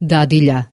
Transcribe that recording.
dadilja.